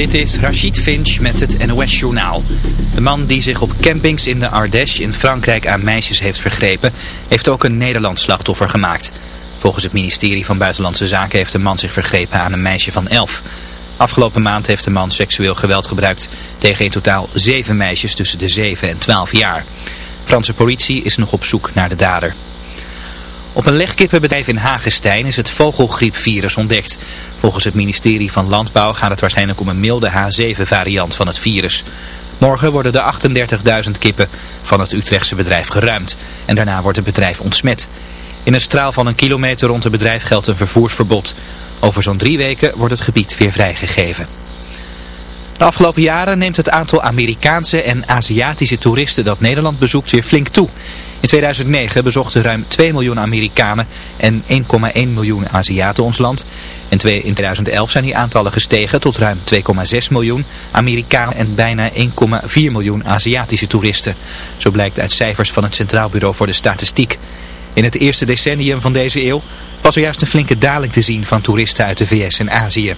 Dit is Rachid Finch met het NOS Journaal. De man die zich op campings in de Ardèche in Frankrijk aan meisjes heeft vergrepen, heeft ook een Nederlands slachtoffer gemaakt. Volgens het ministerie van Buitenlandse Zaken heeft de man zich vergrepen aan een meisje van 11. Afgelopen maand heeft de man seksueel geweld gebruikt tegen in totaal zeven meisjes tussen de 7 en 12 jaar. Franse politie is nog op zoek naar de dader. Op een legkippenbedrijf in Hagestein is het vogelgriepvirus ontdekt. Volgens het ministerie van Landbouw gaat het waarschijnlijk om een milde H7-variant van het virus. Morgen worden de 38.000 kippen van het Utrechtse bedrijf geruimd. En daarna wordt het bedrijf ontsmet. In een straal van een kilometer rond het bedrijf geldt een vervoersverbod. Over zo'n drie weken wordt het gebied weer vrijgegeven. De afgelopen jaren neemt het aantal Amerikaanse en Aziatische toeristen dat Nederland bezoekt weer flink toe. In 2009 bezochten ruim 2 miljoen Amerikanen en 1,1 miljoen Aziaten ons land. In 2011 zijn die aantallen gestegen tot ruim 2,6 miljoen Amerikanen en bijna 1,4 miljoen Aziatische toeristen. Zo blijkt uit cijfers van het Centraal Bureau voor de Statistiek. In het eerste decennium van deze eeuw was er juist een flinke daling te zien van toeristen uit de VS en Azië.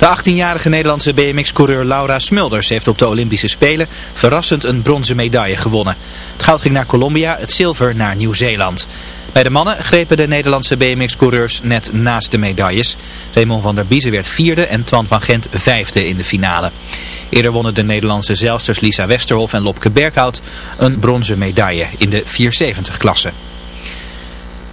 De 18-jarige Nederlandse BMX-coureur Laura Smulders heeft op de Olympische Spelen verrassend een bronzen medaille gewonnen. Het goud ging naar Colombia, het zilver naar Nieuw-Zeeland. Bij de mannen grepen de Nederlandse BMX-coureurs net naast de medailles. Raymond van der Biezen werd vierde en Twan van Gent vijfde in de finale. Eerder wonnen de Nederlandse zelsters Lisa Westerhof en Lopke Berghout een bronzen medaille in de 470-klasse.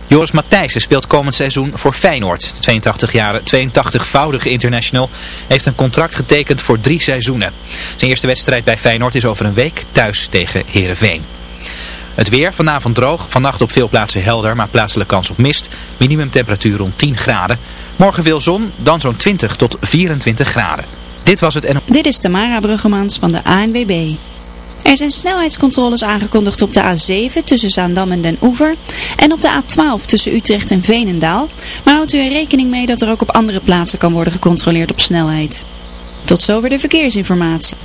Joris Matthijssen speelt komend seizoen voor Feyenoord. De 82-jarige, 82-voudige international heeft een contract getekend voor drie seizoenen. Zijn eerste wedstrijd bij Feyenoord is over een week thuis tegen Heerenveen. Het weer, vanavond droog, vannacht op veel plaatsen helder, maar plaatselijk kans op mist. Minimumtemperatuur rond 10 graden. Morgen veel zon, dan zo'n 20 tot 24 graden. Dit was het en... Dit is Tamara Bruggemans van de ANWB. Er zijn snelheidscontroles aangekondigd op de A7 tussen Zaandam en Den Oever en op de A12 tussen Utrecht en Veenendaal. Maar houdt u er rekening mee dat er ook op andere plaatsen kan worden gecontroleerd op snelheid. Tot zover de verkeersinformatie.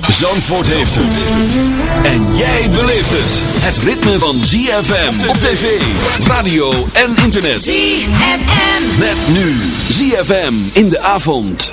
Zandvoort heeft het. En jij beleeft het. Het ritme van ZFM op tv, radio en internet. ZFM. Met nu ZFM in de avond.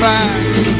Fire.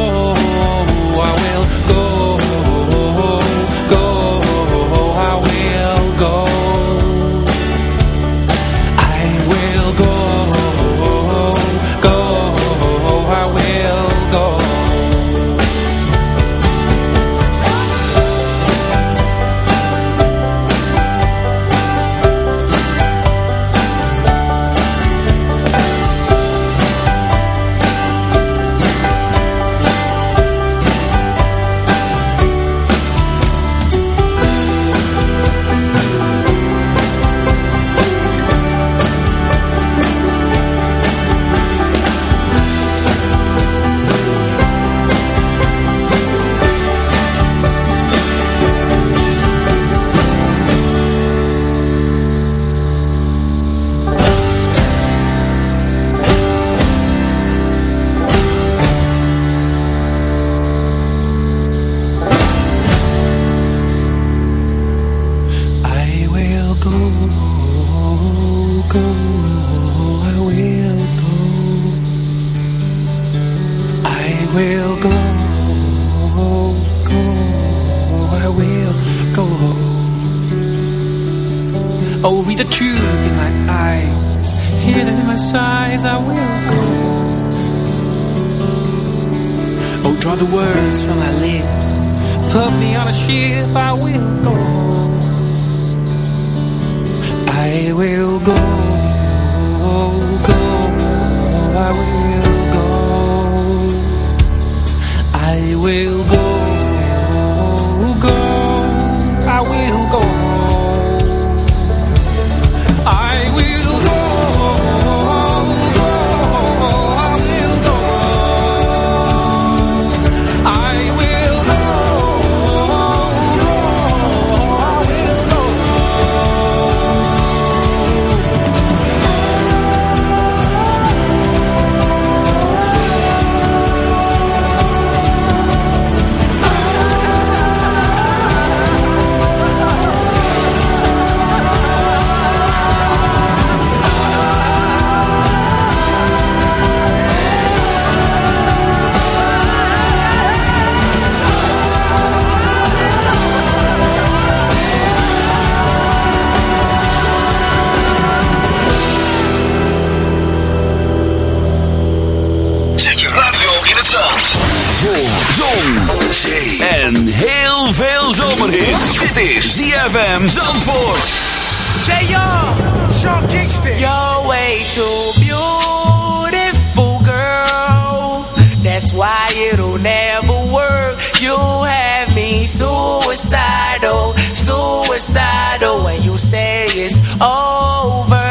En heel veel zomerhit. Dit is ZFM Zandvoort. Say yo, Sean Kingston. You're way too beautiful, girl. That's why it'll never work. You have me suicidal, suicidal. When you say it's over,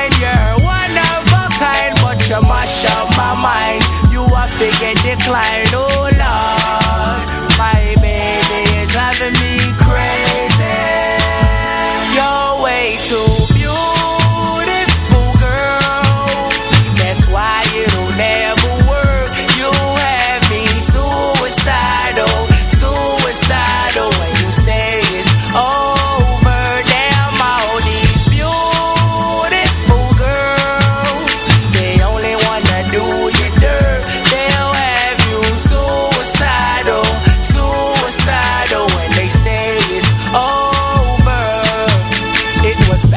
You mash up my mind. You are figure decline. Oh, Lord. My baby is driving me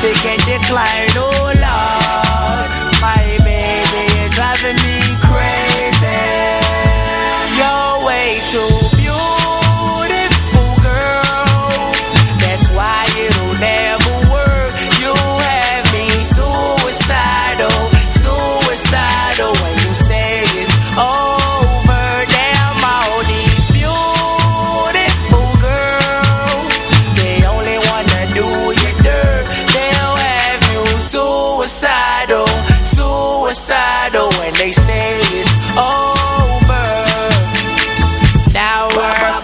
Are figure decline,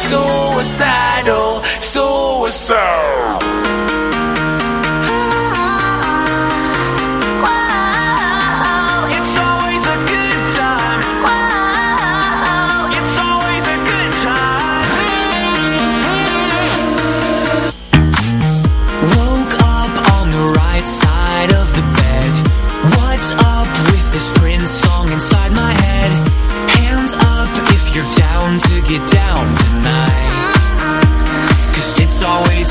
suicidal, suicidal.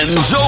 And so.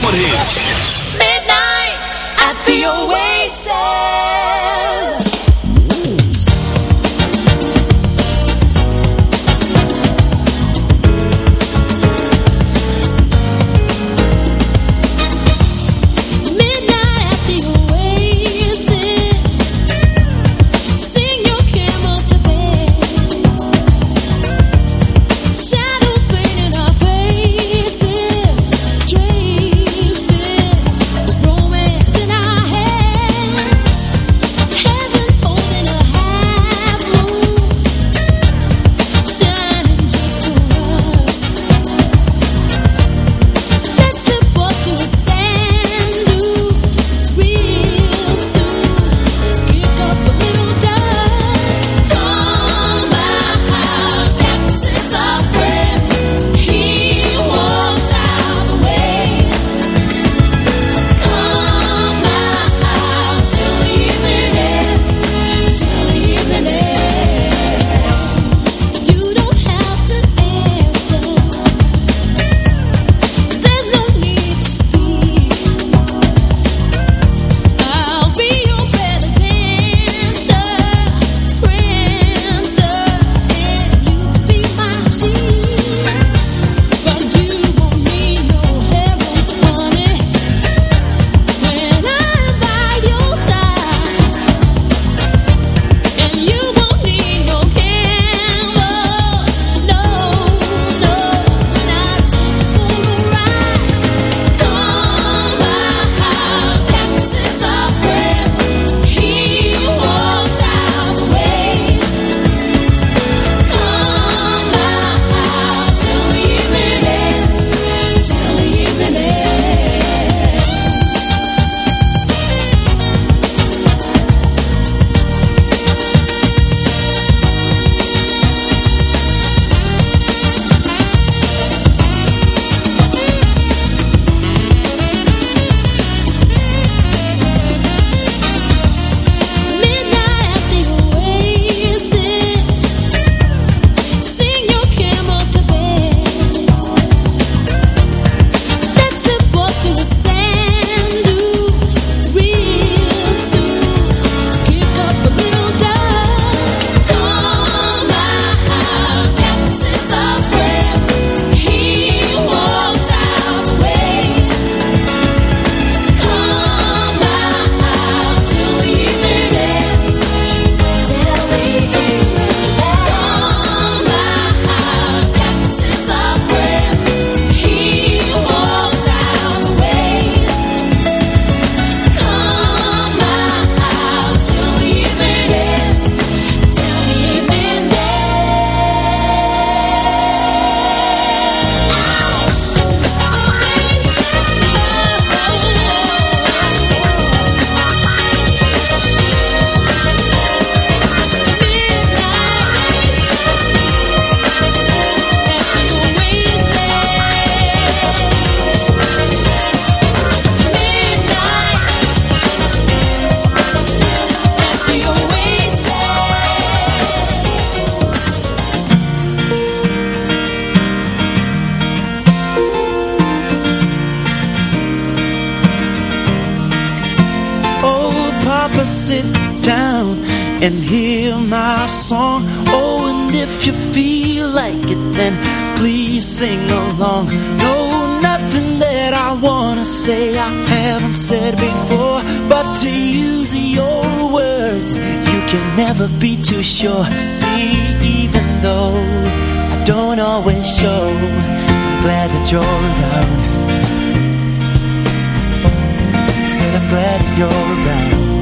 never be too sure. See, even though I don't always show I'm glad that you're around. Said I'm glad that you're around.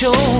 show.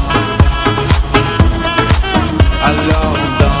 alone.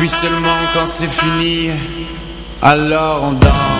Puis seulement quand c'est fini, alors on danse.